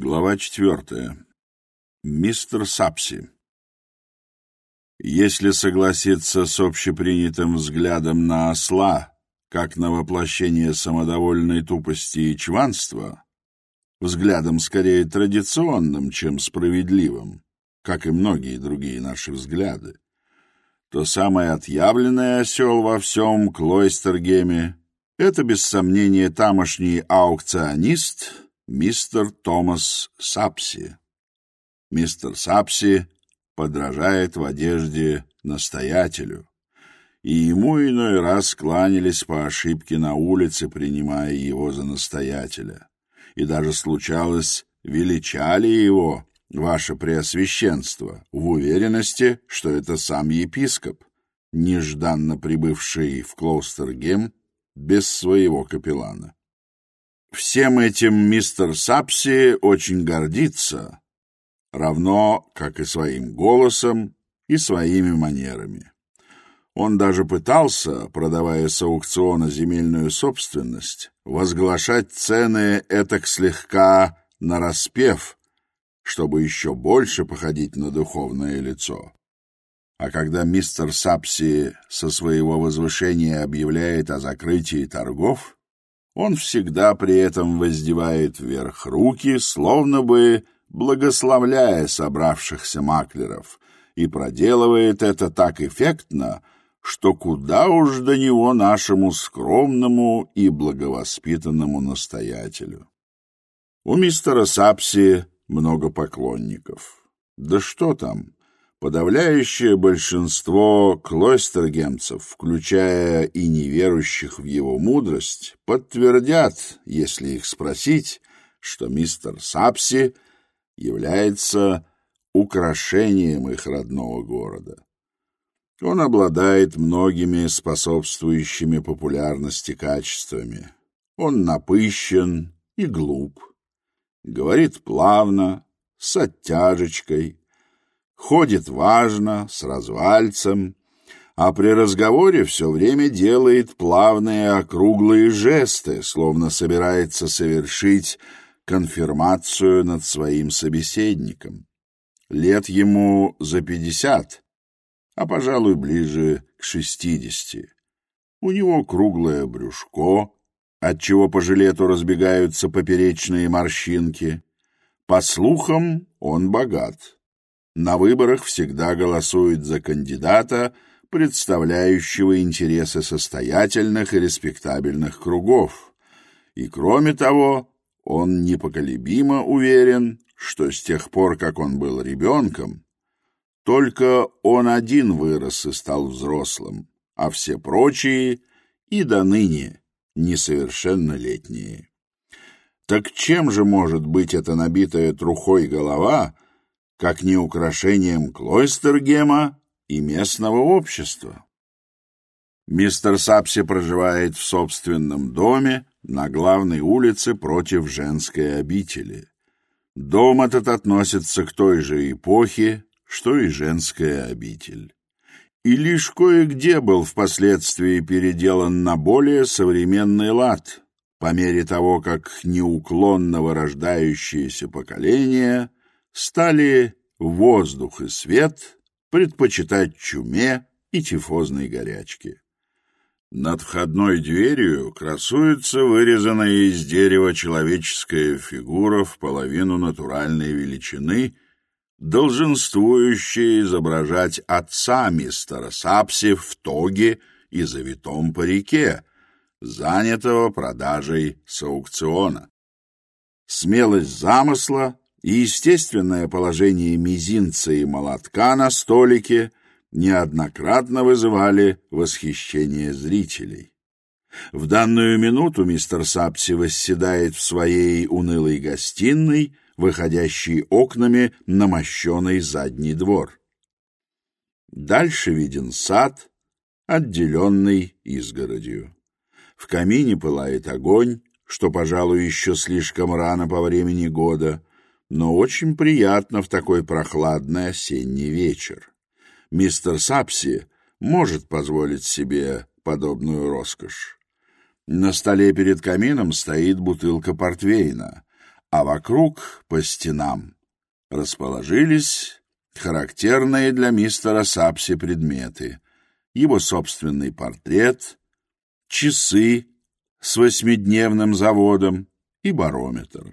Глава четвертая. Мистер Сапси. Если согласиться с общепринятым взглядом на осла, как на воплощение самодовольной тупости и чванства, взглядом скорее традиционным, чем справедливым, как и многие другие наши взгляды, то самый отъявленный осел во всем Клойстергеме — это, без сомнения, тамошний аукционист — мистер Томас Сапси. Мистер Сапси подражает в одежде настоятелю, и ему иной раз кланялись по ошибке на улице, принимая его за настоятеля. И даже случалось, величали его, ваше преосвященство, в уверенности, что это сам епископ, нежданно прибывший в Клоустергем без своего капеллана. Всем этим мистер Сапси очень гордится, равно как и своим голосом и своими манерами. Он даже пытался, продавая с аукциона земельную собственность, возглашать цены этак слегка нараспев, чтобы еще больше походить на духовное лицо. А когда мистер Сапси со своего возвышения объявляет о закрытии торгов, он всегда при этом воздевает вверх руки, словно бы благословляя собравшихся маклеров, и проделывает это так эффектно, что куда уж до него нашему скромному и благовоспитанному настоятелю. У мистера Сапси много поклонников. Да что там, подавляющее большинство клойстергемцев, включая и неверующих в его мудрость, подтвердят, если их спросить, что мистер Сапси является украшением их родного города. Он обладает многими способствующими популярности качествами. Он напыщен и глуп, говорит плавно, с оттяжечкой, ходит важно, с развальцем, а при разговоре все время делает плавные округлые жесты, словно собирается совершить конфирмацию над своим собеседником. Лет ему за пятьдесят, а, пожалуй, ближе к шестидесяти. У него круглое брюшко, отчего по жилету разбегаются поперечные морщинки. По слухам, он богат на выборах всегда голосуют за кандидата, представляющего интересы состоятельных и респектабельных кругов. И кроме того, он непоколебимо уверен, что с тех пор, как он был ребенком, только он один вырос и стал взрослым, а все прочие и до ныне несовершеннолетние. Так чем же может быть эта набитая трухой голова — как не украшением Клойстергема и местного общества. Мистер Сапси проживает в собственном доме на главной улице против женской обители. Дом этот относится к той же эпохе, что и женская обитель. И лишь кое-где был впоследствии переделан на более современный лад, по мере того, как неуклонно вырождающееся поколение – стали воздух и свет предпочитать чуме и тифозной горячке. Над входной дверью красуется вырезанная из дерева человеческая фигура в половину натуральной величины, долженствующая изображать отца мистера Сапси в тоге и завитом парике, занятого продажей с аукциона. Смелость замысла и естественное положение мизинца и молотка на столике неоднократно вызывали восхищение зрителей. В данную минуту мистер Сапси восседает в своей унылой гостиной, выходящей окнами на мощеный задний двор. Дальше виден сад, отделенный изгородью. В камине пылает огонь, что, пожалуй, еще слишком рано по времени года — но очень приятно в такой прохладный осенний вечер. Мистер Сапси может позволить себе подобную роскошь. На столе перед камином стоит бутылка портвейна, а вокруг, по стенам, расположились характерные для мистера Сапси предметы. Его собственный портрет, часы с восьмидневным заводом и барометр.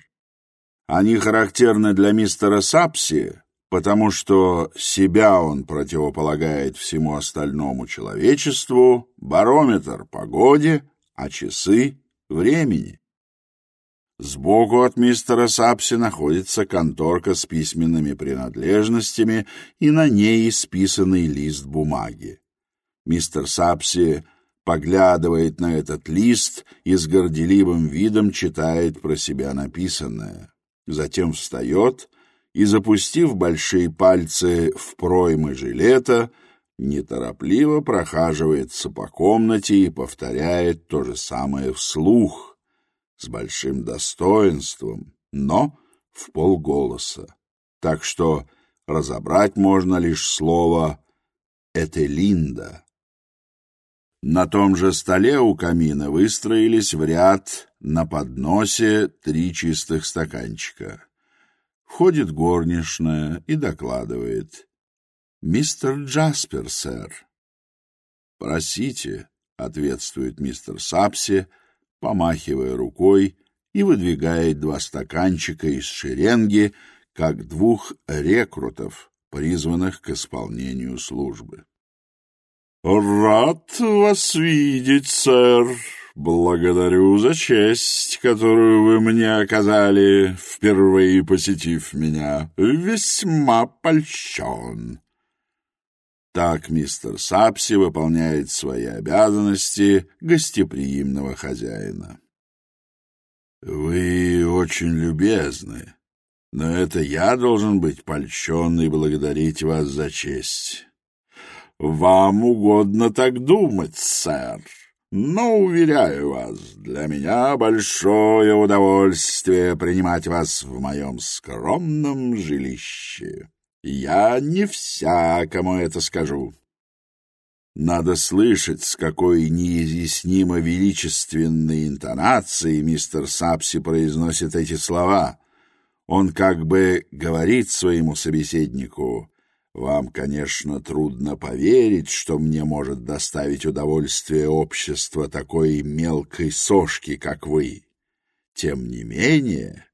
Они характерны для мистера Сапси, потому что себя он противополагает всему остальному человечеству, барометр погоде, а часы — времени. Сбоку от мистера Сапси находится конторка с письменными принадлежностями и на ней исписанный лист бумаги. Мистер Сапси поглядывает на этот лист и с горделивым видом читает про себя написанное затем встает и, запустив большие пальцы в проймы жилета, неторопливо прохаживается по комнате и повторяет то же самое вслух, с большим достоинством, но в полголоса. Так что разобрать можно лишь слово «Этелинда». На том же столе у камина выстроились в ряд на подносе три чистых стаканчика. Входит горничная и докладывает. «Мистер Джаспер, сэр». «Просите», — ответствует мистер Сапси, помахивая рукой и выдвигает два стаканчика из шеренги, как двух рекрутов, призванных к исполнению службы. «Рад вас видеть, сэр», «Благодарю за честь, которую вы мне оказали, впервые посетив меня. Весьма польщен». Так мистер Сапси выполняет свои обязанности гостеприимного хозяина. «Вы очень любезны, но это я должен быть польщен и благодарить вас за честь». «Вам угодно так думать, сэр», но, уверяю вас, для меня большое удовольствие принимать вас в моем скромном жилище». Я не всякому это скажу. Надо слышать, с какой неизъяснимо величественной интонацией мистер Сапси произносит эти слова. Он как бы говорит своему собеседнику, «Вам, конечно, трудно поверить, что мне может доставить удовольствие общество такой мелкой сошки, как вы. Тем не менее,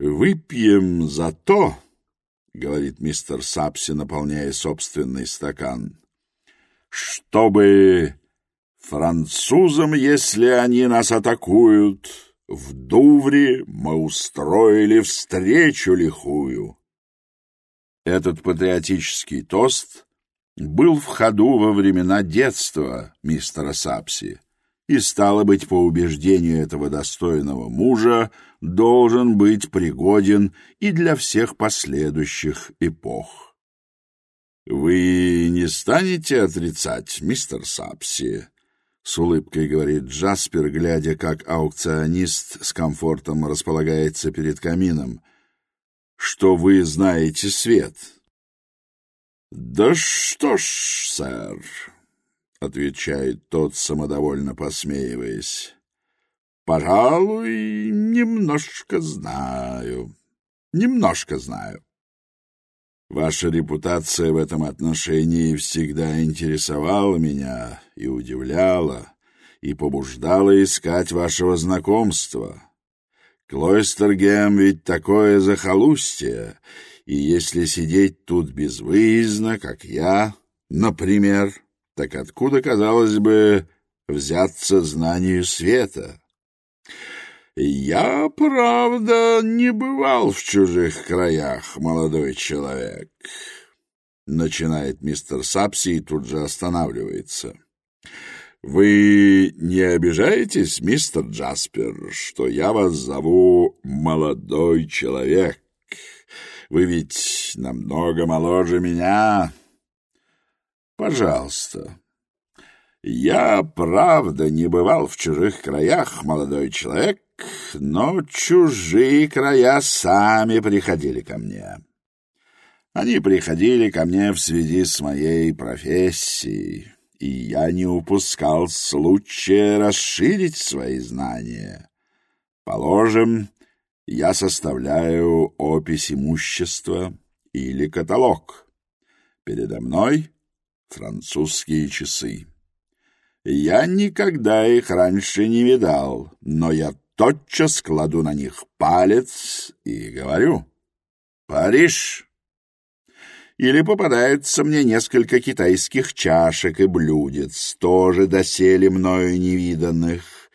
это так». «Я давно желал познакомиться с вами, мистер Сапси. А я давно слышал о вас, сэр, как о человеке со вкусом. Разрешите вам налить. Выпьем за то, — говорит мистер Сапси, наполняя и, стало быть, по убеждению этого достойного мужа, должен быть пригоден и для всех последующих эпох. — Вы не станете отрицать, мистер Сапси? — с улыбкой говорит Джаспер, глядя, как аукционист с комфортом располагается перед камином. — Что вы знаете свет? — Да что ж, сэр, — отвечает тот, самодовольно посмеиваясь. «Пожалуй, немножко знаю. Немножко знаю». Ваша репутация в этом отношении всегда интересовала меня и удивляла, и побуждала искать вашего знакомства. Клойстергем ведь такое захолустье, и если сидеть тут безвыездно, как я, например, так откуда, казалось бы, взяться знанию света? «Я, правда, не бывал в чужих краях, молодой человек», — начинает мистер Сапси и тут же останавливается. «Вы не обижаетесь, мистер Джаспер, что я вас зову «молодой человек»? Вы ведь намного моложе меня, пожалуйста. Я, правда, не бывал в чужих краях, молодой человек, но чужие края сами приходили ко мне. Они приходили ко мне в связи с моей профессией, и я не упускал случая расширить свои знания. Положим, я составляю опись имущества или каталог. Передо мной французские часы. Я никогда их раньше не видал, но я тотчас кладу на них палец и говорю «Париж!» Или попадается мне несколько китайских чашек и блюдец, тоже доселе мною невиданных.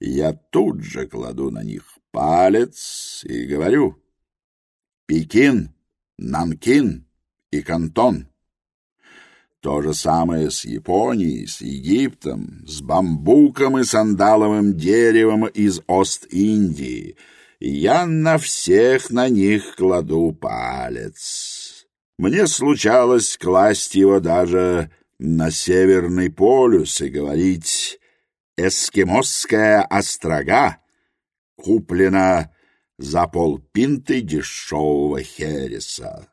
Я тут же кладу на То же самое с Японией, с Египтом, с бамбуком и сандаловым деревом из Ост-Индии. Я на всех на них кладу палец. Мне случалось класть его даже на Северный полюс и говорить «Эскимосская острога» куплена за полпинты дешевого хереса.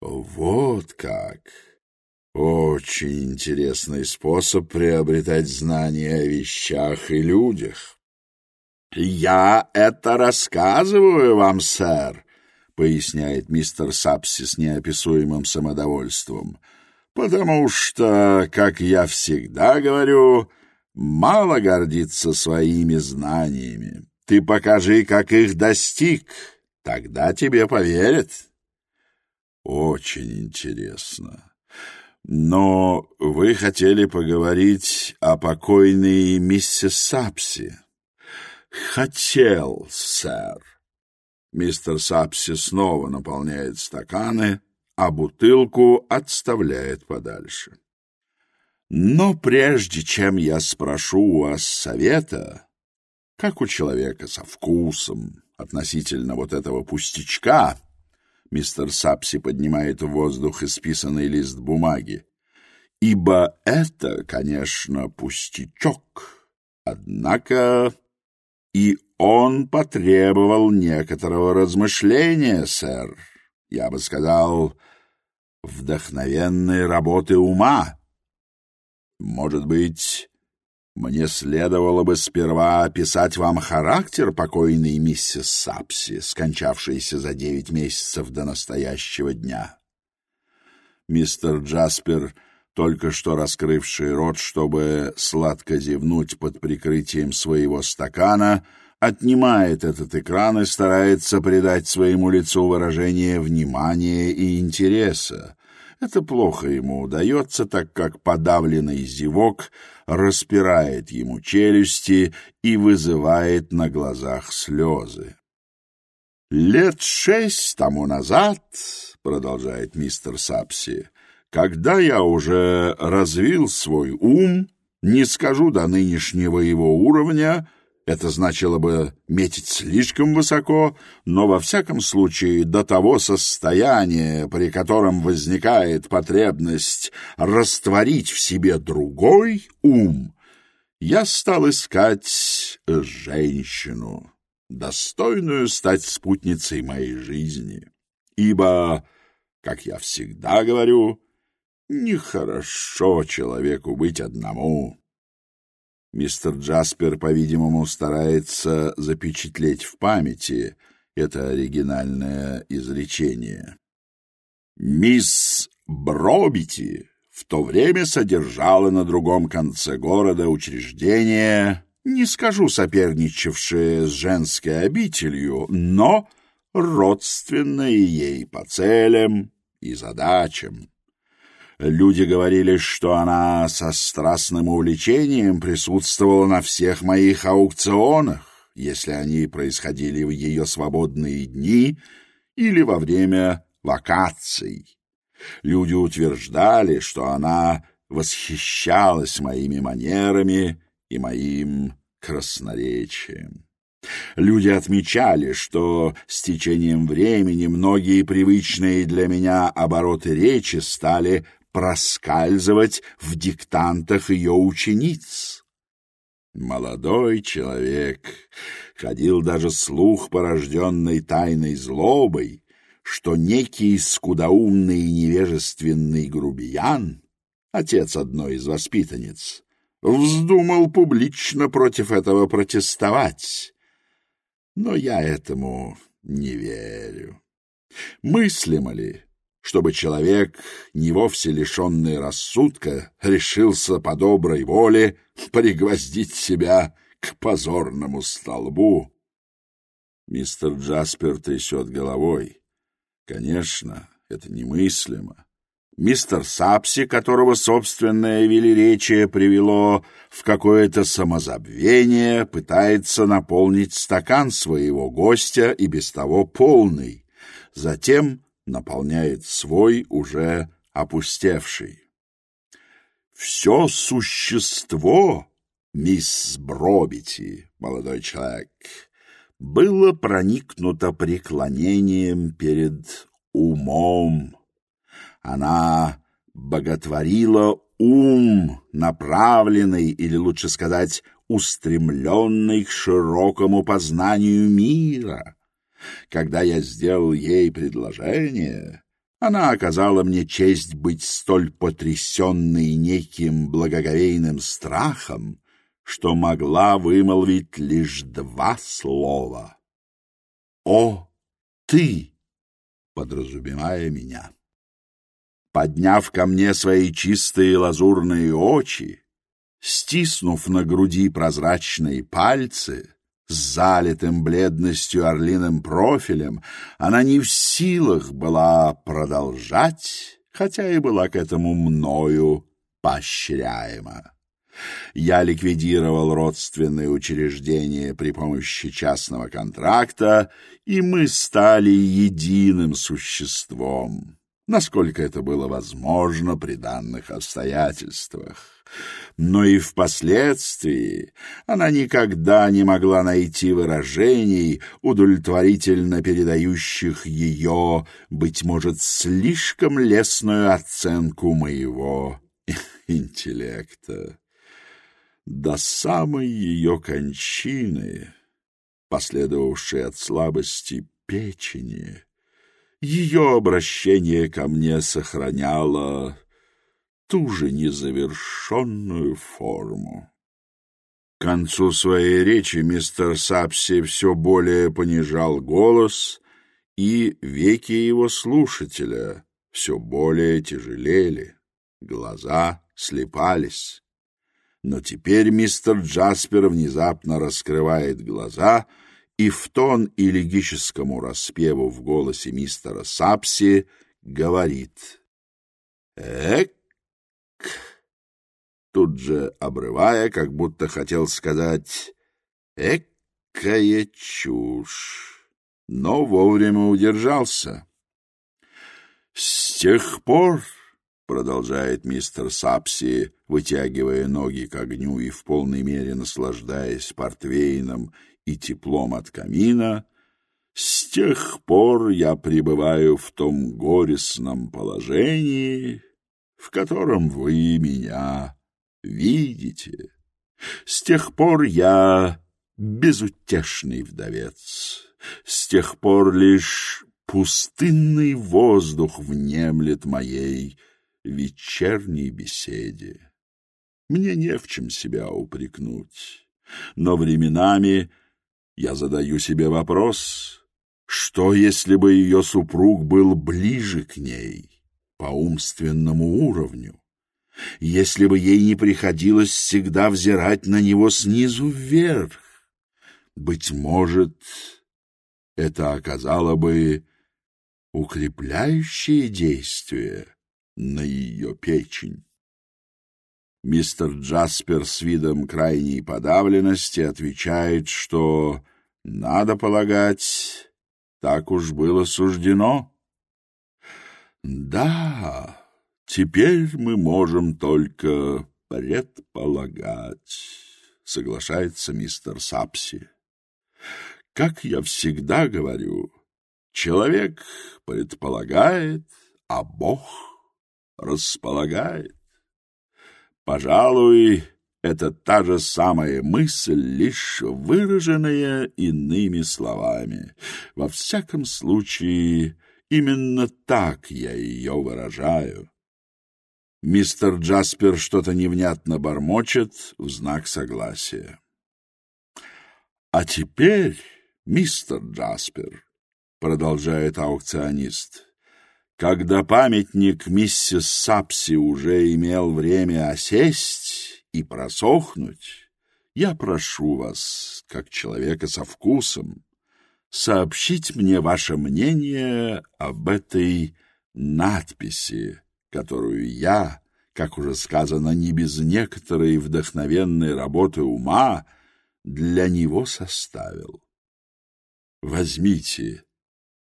Вот как! Очень интересный способ приобретать знания о вещах и людях. «Я это рассказываю вам, сэр», — поясняет мистер Сапси с неописуемым самодовольством, «потому что, как я всегда говорю, мало гордиться своими знаниями. Ты покажи, как их достиг, тогда тебе поверят». «Очень интересно», но вы хотели поговорить о покойной миссис Сапси. Хотел, сэр. Мистер Сапси снова наполняет стаканы, а бутылку отставляет подальше. Но прежде чем я спрошу у вас совета, как у человека со вкусом относительно вот этого пустячка, Мистер Сапси поднимает в воздух исписанный лист бумаги. Ибо это, конечно, пустячок. Однако и он потребовал некоторого размышления, сэр. Я бы сказал, вдохновенной работы ума. Может быть, мне следовало бы сперва описать вам характер покойной миссис Сапси, скончавшейся за девять месяцев до настоящего дня. Мистер Джаспер, только что раскрывший рот, чтобы сладко зевнуть под прикрытием своего стакана, отнимает этот экран и старается придать своему лицу выражение внимания и интереса — это плохо ему удается, так как подавленный зевок распирает ему челюсти и вызывает на глазах слезы. «Лет шесть тому назад, — продолжает мистер Сапси, — когда я уже развил свой ум, не скажу до нынешнего его уровня, — это значило бы метить слишком высоко, но во всяком случае до того состояния, при котором возникает потребность растворить в себе другой ум, я стал искать женщину, достойную стать спутницей моей жизни. Ибо, как я всегда говорю, нехорошо человеку быть одному. Мистер Джаспер, по-видимому, старается запечатлеть в памяти это оригинальное изречение. «Мисс Бробити в то время содержала на другом конце города учреждение, не скажу соперничавшее с женской обителью, но родственное ей по целям и задачам». Люди говорили, что она со страстным увлечением присутствовала на всех моих аукционах, если они происходили в ее свободные дни или во время вакаций. Люди утверждали, что она восхищалась моими манерами и моим красноречием. Люди отмечали, что с течением времени многие привычные для меня обороты речи стали проскальзывать в диктантах ее учениц. Молодой человек, ходил даже слух, порожденный тайной злобой, что некий скудоумный и невежественный грубиян, отец одной из воспитанниц, вздумал публично против этого протестовать. Но я этому не верю. Мыслимо ли чтобы человек, не вовсе лишенный рассудка, решился по доброй воле пригвоздить себя к позорному столбу. Мистер Джаспер трясет головой. Конечно, это немыслимо. Мистер Сапси, которого собственное велеречие привело в какое-то самозабвение, пытается наполнить стакан своего гостя и без того полный. Затем наполняет свой уже опустевший. «Все существо, мисс Бробити, молодой человек, было проникнуто преклонением перед умом. Она боготворила ум, направленный, или лучше сказать, устремленный к широкому познанию мира. Когда я сделал ей предложение, она оказала мне честь быть столь потрясенной неким благоговейным страхом, что могла вымолвить лишь два слова. «О, ты!» подразумевая меня. Подняв ко мне свои чистые лазурные очи, стиснув на груди прозрачные пальцы — залитым бледностью орлиным профилем, она не в силах была продолжать, хотя и была к этому мною поощряема. Я ликвидировал родственные учреждения при помощи частного контракта, и мы стали единым существом, насколько это было возможно при данных обстоятельствах. Но и впоследствии она никогда не могла найти выражений, удовлетворительно передающих ее, быть может, слишком лестную оценку моего интеллекта. До самой ее кончины, последовавшей от слабости печени, ее обращение ко мне сохраняло ту же незавершенную форму. К концу своей речи мистер Сапси все более понижал голос, и веки его слушателя все более тяжелели, глаза слепались. Но теперь мистер Джаспер внезапно раскрывает глаза, и в тон элегическому распеву в голосе мистера Сапси говорит «Эк!» Тут же, обрывая, как будто хотел сказать «экая чушь», но вовремя удержался. «С тех пор», — продолжает мистер Сапси, вытягивая ноги к огню и в полной мере наслаждаясь портвейном и теплом от камина, «с тех пор я пребываю в том горестном положении, в котором вы меня видите. С тех пор я безутешный вдовец. С тех пор лишь пустынный воздух внемлет моей вечерней беседе. Мне не в чем себя упрекнуть, но временами я задаю себе вопрос, что если бы ее супруг был ближе к ней? по умственному уровню, если бы ей не приходилось всегда взирать на него снизу вверх? Быть может, это оказало бы укрепляющее действие на ее печень. Мистер Джаспер с видом крайней подавленности отвечает, что, надо полагать, так уж было суждено. Да, теперь мы можем только предполагать, соглашается мистер Сапси. Как я всегда говорю, человек предполагает, а Бог располагает. Пожалуй, это та же самая мысль, лишь выраженная иными словами. Во всяком случае, именно так я ее выражаю. Мистер Джаспер что-то невнятно бормочет в знак согласия. А теперь, мистер Джаспер, продолжает аукционист, когда памятник миссис Сапси уже имел время осесть и просохнуть, я прошу вас, как человека со вкусом, сообщить мне ваше мнение об этой надписи, которую я, как уже сказано, не без некоторой вдохновенной работы ума для него составил. Возьмите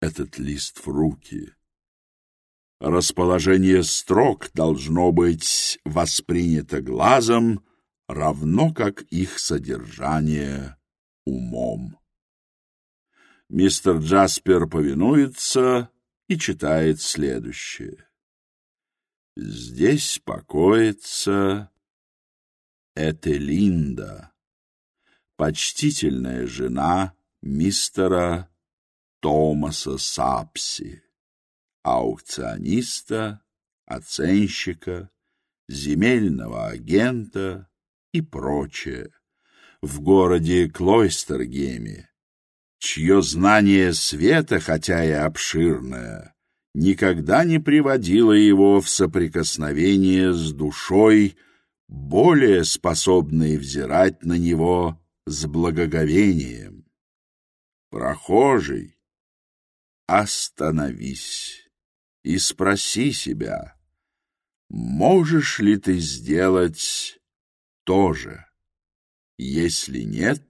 этот лист в руки. Расположение строк должно быть воспринято глазом, равно как их содержание умом. Мистер Джаспер повинуется и читает следующее. Здесь покоится Этелинда, почтительная жена мистера Томаса Сапси, аукциониста, оценщика, земельного агента и прочее в городе Клойстергеме, чье знание света, хотя и обширное, никогда не приводило его в соприкосновение с душой, более способной взирать на него с благоговением. Прохожий, остановись и спроси себя, можешь ли ты сделать то же? Если нет,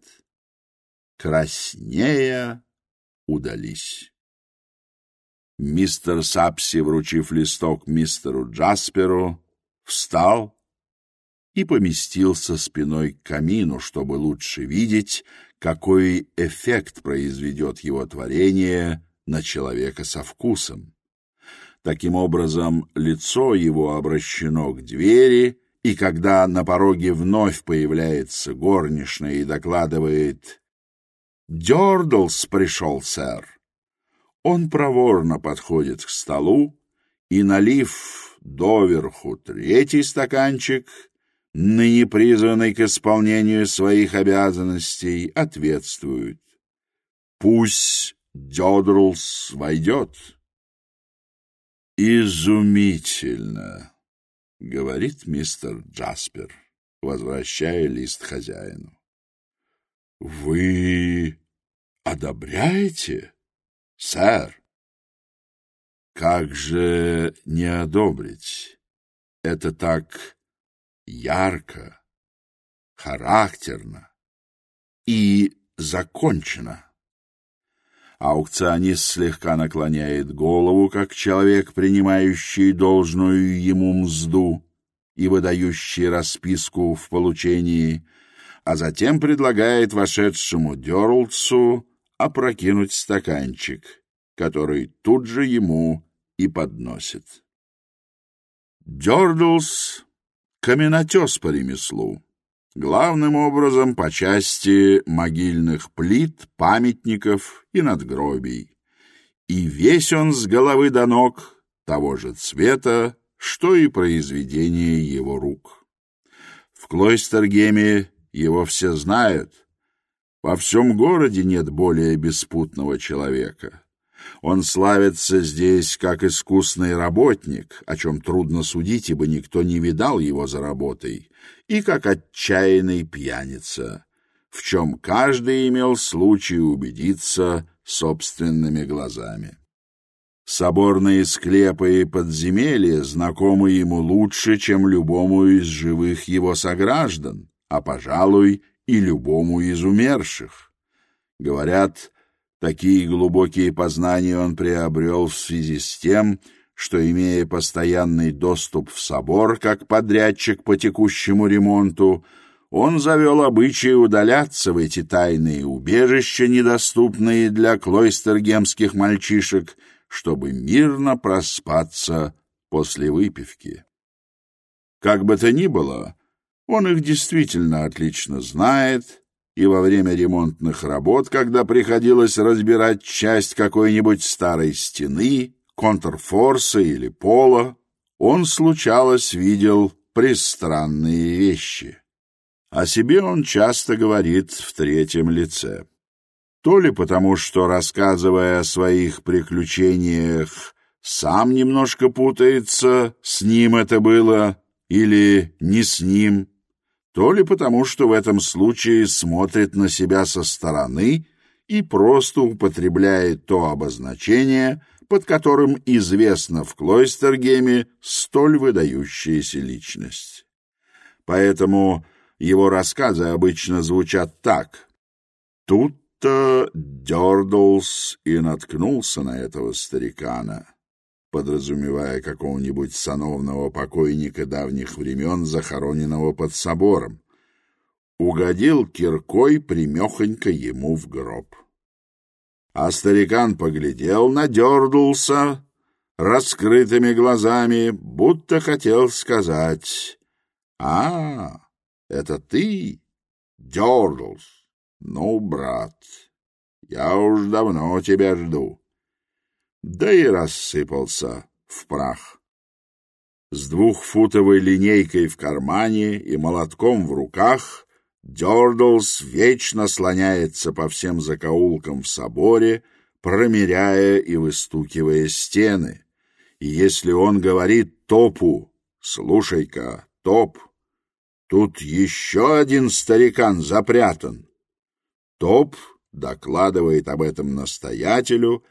краснея удались. Мистер Сапси, вручив листок мистеру Джасперу, встал и поместился спиной к камину, чтобы лучше видеть, какой эффект произведет его творение на человека со вкусом. Таким образом, лицо его обращено к двери, и когда на пороге вновь появляется горничная и докладывает «Дёрдлс пришел, сэр», он проворно подходит к столу и, налив доверху третий стаканчик, ныне призванный к исполнению своих обязанностей, ответствует. «Пусть Дёдрлс войдет». «Изумительно», — говорит мистер Джаспер, возвращая лист хозяину. Вы одобряете, сэр? Как же не одобрить? Это так ярко, характерно и закончено. Аукционист слегка наклоняет голову, как человек, принимающий должную ему мзду и выдающий расписку в получении а затем предлагает вошедшему Дёрлцу опрокинуть стаканчик, который тут же ему и подносит. Дёрдлс — каменотес по ремеслу, главным образом по части могильных плит, памятников и надгробий. И весь он с головы до ног того же цвета, что и произведение его рук. В Клойстергеме его все знают. Во всем городе нет более беспутного человека. Он славится здесь как искусный работник, о чем трудно судить, ибо никто не видал его за работой, и как отчаянный пьяница, в чем каждый имел случай убедиться собственными глазами. Соборные склепы и подземелья знакомы ему лучше, чем любому из живых его сограждан, а, пожалуй, и любому из умерших. Говорят, такие глубокие познания он приобрел в связи с тем, что, имея постоянный доступ в собор как подрядчик по текущему ремонту, он завел обычай удаляться в эти тайные убежища, недоступные для клойстергемских мальчишек, чтобы мирно проспаться после выпивки. Как бы то ни было, он их действительно отлично знает, и во время ремонтных работ, когда приходилось разбирать часть какой-нибудь старой стены, контрфорса или пола, он случалось видел пристранные вещи. О себе он часто говорит в третьем лице. То ли потому, что, рассказывая о своих приключениях, сам немножко путается, с ним это было, или не с ним, то ли потому, что в этом случае смотрит на себя со стороны и просто употребляет то обозначение, под которым известна в Клойстергеме столь выдающаяся личность. Поэтому его рассказы обычно звучат так. Тут-то Дёрдлс и наткнулся на этого старикана подразумевая какого-нибудь сановного покойника давних времен, захороненного под собором. Угодил киркой примехонько ему в гроб. А старикан поглядел, надернулся раскрытыми глазами, будто хотел сказать «А, это ты, Дердлс? Ну, брат, я уж давно тебя жду». Да и рассыпался в прах. С двухфутовой линейкой в кармане и молотком в руках Дёрдлс вечно слоняется по всем закоулкам в соборе, промеряя и выстукивая стены. И если он говорит топу «Слушай-ка, топ, Тут еще один старикан запрятан. Топ докладывает об этом настоятелю,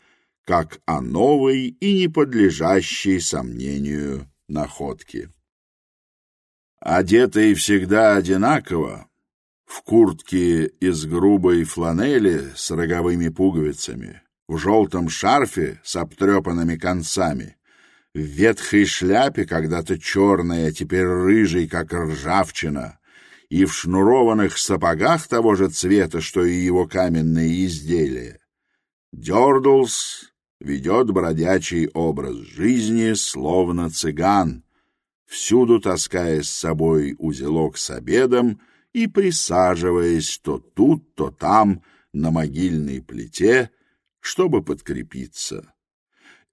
как о новой и не подлежащей сомнению находке. Одетый всегда одинаково, в куртке из грубой фланели с роговыми пуговицами, в желтом шарфе с обтрепанными концами, в ветхой шляпе, когда-то черной, а теперь рыжей, как ржавчина, и в шнурованных сапогах того же цвета, что и его каменные изделия. Дёрдлс ведет бродячий образ жизни, словно цыган, всюду таская с собой узелок с обедом и присаживаясь то тут, то там, на могильной плите, чтобы подкрепиться.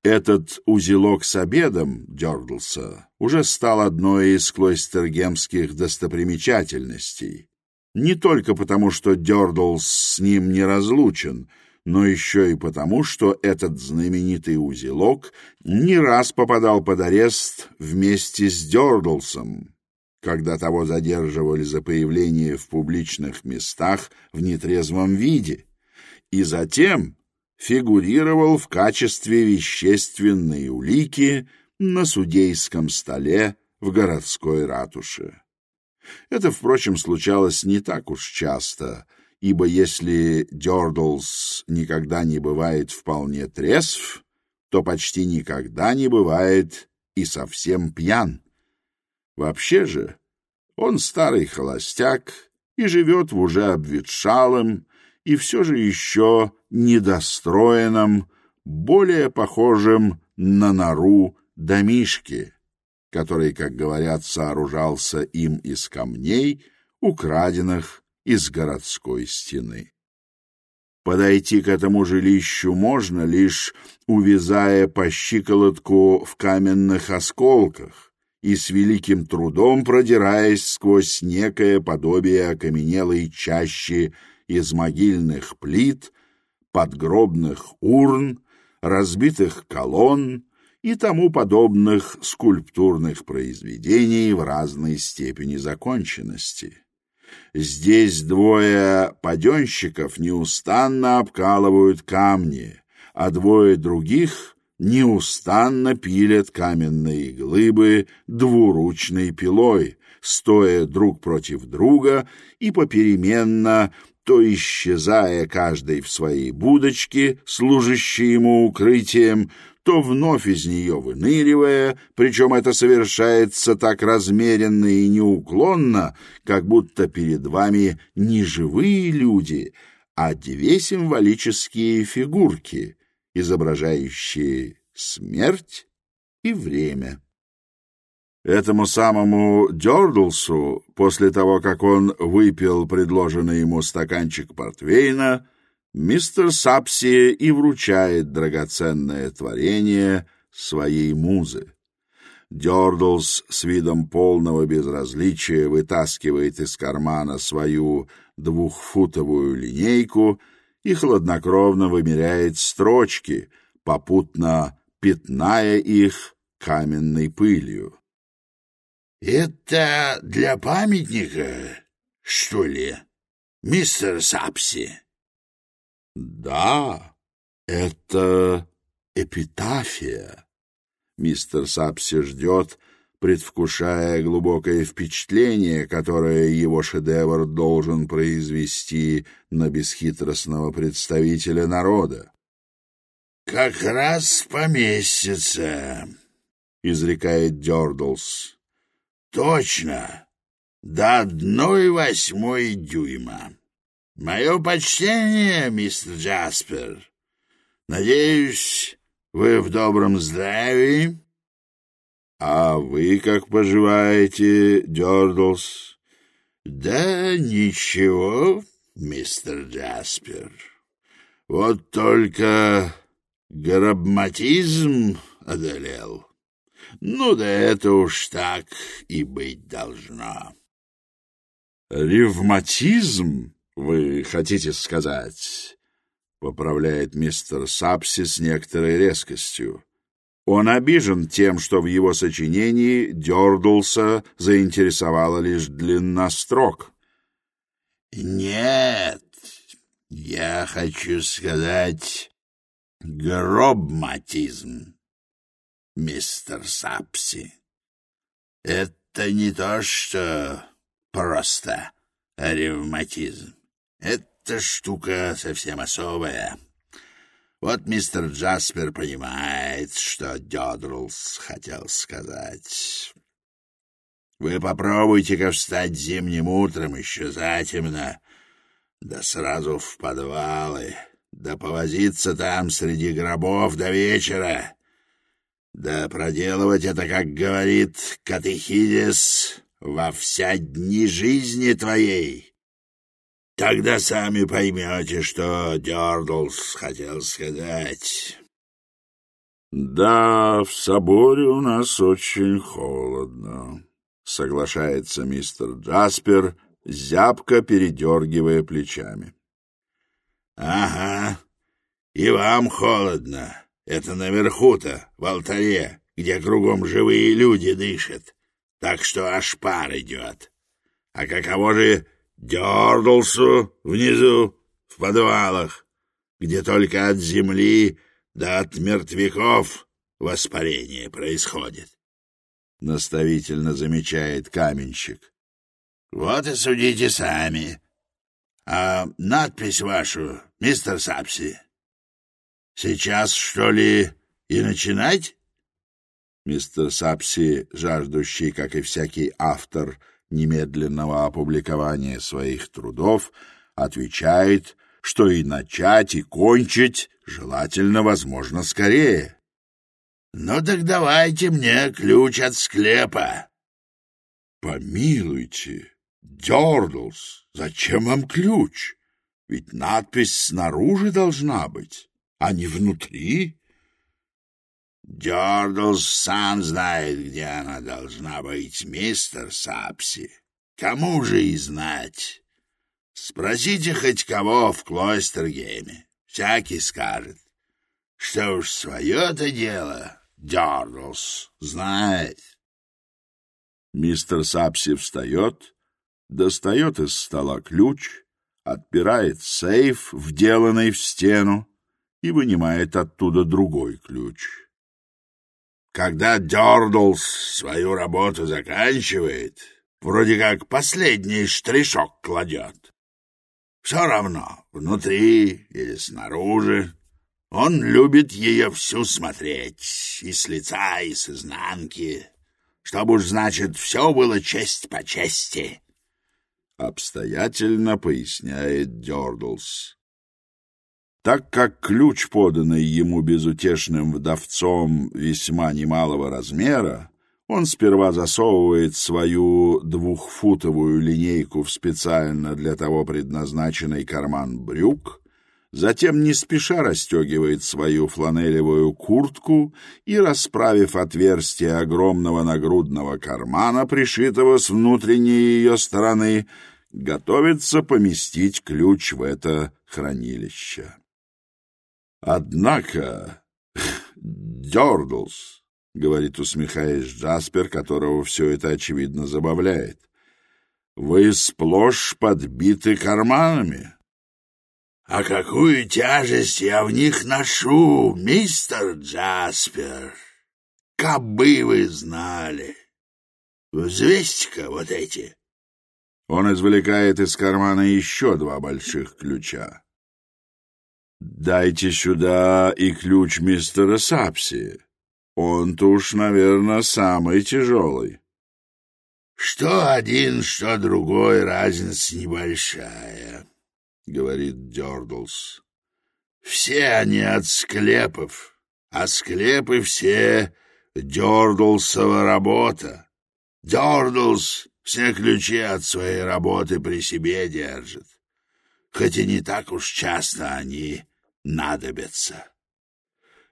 Этот узелок с обедом Дёрдлса уже стал одной из клойстергемских достопримечательностей. Не только потому, что Дёрдлс с ним не разлучен но еще и потому, что этот знаменитый узелок не раз попадал под арест вместе с Дёрдлсом, когда того задерживали за появление в публичных местах в нетрезвом виде, и затем фигурировал в качестве вещественной улики на судейском столе в городской ратуше. Это, впрочем, случалось не так уж часто — ибо если Дёрдлс никогда не бывает вполне трезв, то почти никогда не бывает и совсем пьян. Вообще же он старый холостяк и живет в уже обветшалом и все же еще недостроенном, более похожем на нору домишке, который, как говорят, сооружался им из камней, украденных из городской стены. Подойти к этому жилищу можно, лишь увязая по щиколотку в каменных осколках и с великим трудом продираясь сквозь некое подобие окаменелой чащи из могильных плит, подгробных урн, разбитых колонн и тому подобных скульптурных произведений в разной степени законченности. Здесь двое паденщиков неустанно обкалывают камни, а двое других неустанно пилят каменные глыбы двуручной пилой, стоя друг против друга и попеременно то исчезая каждый в своей будочке, служащей ему укрытием, то вновь из нее выныривая, причем это совершается так размеренно и неуклонно, как будто перед вами не живые люди, а две символические фигурки, изображающие смерть и время. Этому самому Дёрдлсу, после того, как он выпил предложенный ему стаканчик портвейна, мистер Сапси и вручает драгоценное творение своей музы. Дёрдлс с видом полного безразличия вытаскивает из кармана свою двухфутовую линейку и хладнокровно вымеряет строчки, попутно пятная их каменной пылью. — Это для памятника, что ли, мистер Сапси? — Да, это эпитафия. Мистер Сапси ждет, предвкушая глубокое впечатление, которое его шедевр должен произвести на бесхитростного представителя народа. «Как раз по месяце», — изрекает Дёрдлс. «Точно, до одной восьмой дюйма». Мое почтение, мистер Джаспер. Надеюсь, вы в добром здравии? А вы как поживаете, Дёрдлс? Да ничего, мистер Джаспер. Вот только грабматизм одолел. Ну да это уж так и быть должно. Ревматизм, «Вы хотите сказать...» — поправляет мистер Сапси с некоторой резкостью. Он обижен тем, что в его сочинении Дёрдлса заинтересовала лишь длина строк. «Нет, я хочу сказать гробматизм, мистер Сапси. Это не то, что просто ревматизм. Эта штука совсем особая. Вот мистер Джаспер понимает, что Дёдрлс хотел сказать. Вы попробуйте-ка встать зимним утром еще затемно, да сразу в подвалы, да повозиться там среди гробов до вечера, да проделывать это, как говорит Катехидис, во вся дни жизни твоей». Тогда сами поймете, что Дёрдлс хотел сказать. «Да, в соборе у нас очень холодно», — соглашается мистер Джаспер, зябко передергивая плечами. «Ага, и вам холодно. Это наверху-то, в алтаре, где кругом живые люди дышат, так что аж пар идет. А каково же дернулся внизу, в подвалах, где только от земли да от мертвяков воспарение происходит. Наставительно замечает каменщик. Вот и судите сами. А надпись вашу, мистер Сапси, сейчас, что ли, и начинать? Мистер Сапси, жаждущий, как и всякий автор, — немедленного опубликования своих трудов, отвечает, что и начать, и кончить желательно, возможно, скорее. «Ну так давайте мне ключ от склепа». «Помилуйте, Дёрдлс, зачем вам ключ? Ведь надпись снаружи должна быть, а не внутри». Дёрдлс сам знает, где она должна быть, мистер Сапси. Кому же и знать? Спросите хоть кого в Клойстергейме. Всякий скажет. Что уж свое-то дело, Дёрдлс знает. Мистер когда Дёрдлс свою работу заканчивает, вроде как последний штришок кладет. Все равно, внутри или снаружи, он любит ее всю смотреть, и с лица, и с изнанки, чтобы уж, значит, все было честь по чести. Обстоятельно поясняет Дёрдлс. Так как ключ, поданный ему безутешным вдовцом весьма немалого размера, он сперва засовывает свою двухфутовую линейку в специально для того предназначенный карман брюк, затем не спеша расстегивает свою фланелевую куртку и, расправив отверстие огромного нагрудного кармана, пришитого с внутренней ее стороны, готовится поместить ключ в это хранилище. Однако... Дерглс, — говорит, усмехаясь Джаспер, которого все это, очевидно, забавляет, — вы сплошь подбиты карманами. — А какую тяжесть я в них ношу, мистер Джаспер! Кабы вы знали! Взвесьте-ка вот эти! Он извлекает из кармана еще два больших ключа. Дайте сюда и ключ мистера Сапси. Он تو اش نویرنا سامئی چھ что один, что другой, разница небольшая, — говорит Дёрдлс. Все они от склепов, а склепы все Дёрдлсова работа. Дёрдлс все ключи от своей работы при себе держит, хоть и не так уж часто они надобятся.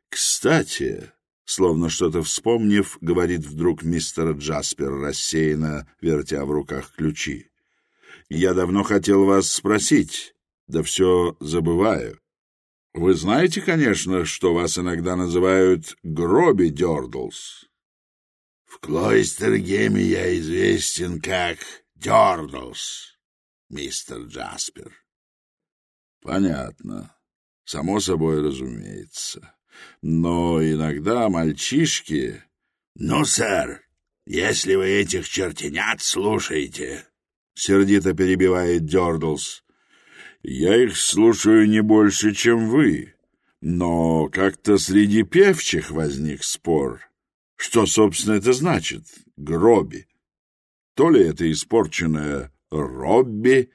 Кстати, словно что-то вспомнив, говорит вдруг мистер Джаспер, рассеянно вертя в руках ключи. «Я давно хотел вас спросить, да все забываю. само собой разумеется. Но иногда мальчишки... — Ну, сэр, если вы этих чертенят слушаете... — сердито перебивает Дёрдлс. — Я их слушаю не больше, чем вы. Но как-то среди певчих возник спор. Что, собственно, это значит? Гроби. То ли это испорченное Робби,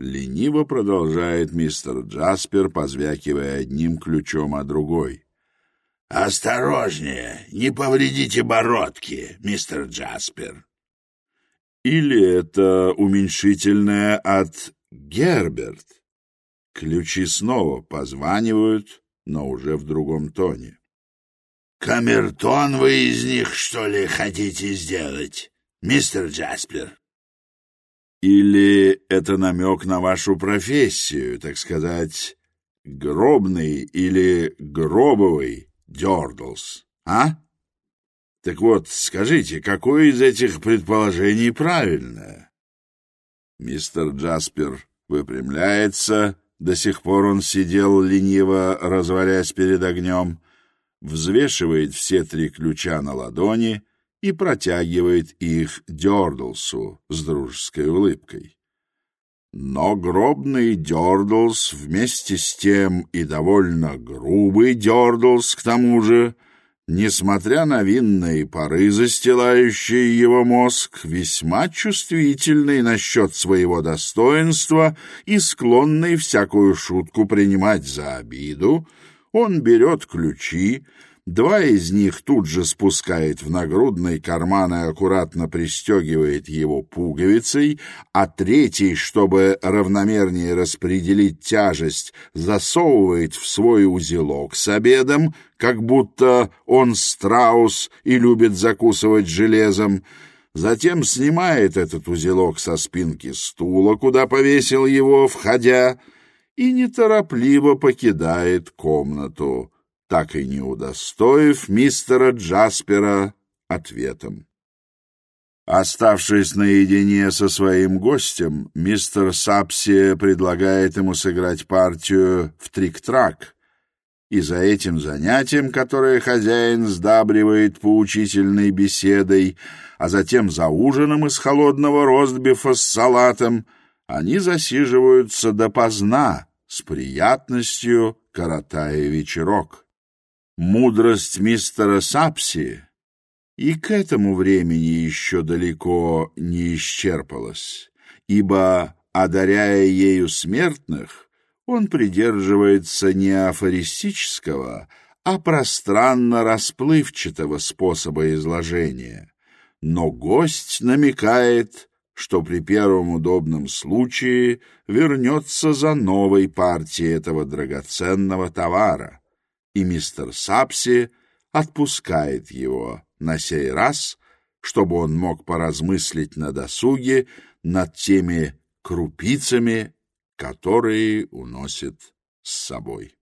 Лениво продолжает мистер Джаспер, позвякивая одним ключом, о другой. «Осторожнее! Не повредите бородки, мистер Джаспер!» Или это уменьшительное от «Герберт». Ключи снова позванивают, но уже в другом тоне. «Камертон вы из них, что ли, хотите сделать, мистер Джаспер?» Или это намек на вашу профессию, так сказать, гробный или гробовый дёрдлс, а? Так вот, скажите, какое из этих предположений правильное, Мистер Джаспер выпрямляется, до сих пор он сидел лениво, развалясь перед огнем, взвешивает все три ключа на ладони — и протягивает их Дёрдлсу с дружеской улыбкой. Но гробный Дёрдлс вместе с тем и довольно грубый Дёрдлс к тому же, несмотря на винные пары, застилающие его мозг, весьма чувствительный насчет своего достоинства и склонный всякую шутку принимать за обиду, он берет ключи, Два из них тут же спускает в нагрудный карман и аккуратно пристегивает его пуговицей, а третий, чтобы равномернее распределить тяжесть, засовывает в свой узелок с обедом, как будто он страус и любит закусывать железом, затем снимает этот узелок со спинки стула, куда повесил его, входя, и неторопливо покидает комнату так и не удостоив мистера Джаспера ответом. Оставшись наедине со своим гостем, мистер Сапси предлагает ему сыграть партию в трик-трак, и за этим занятием, которое хозяин сдабривает поучительной беседой, а затем за ужином из холодного ростбифа с салатом, они засиживаются допоздна, с приятностью коротая вечерок. Мудрость мистера Сапси и к этому времени еще далеко не исчерпалась, ибо, одаряя ею смертных, он придерживается не афористического, а пространно-расплывчатого способа изложения. Но гость намекает, что при первом удобном случае вернется за новой партией этого драгоценного товара и мистер Сапси отпускает его на сей раз, чтобы он мог поразмыслить на досуге над теми крупицами, которые уносит с собой.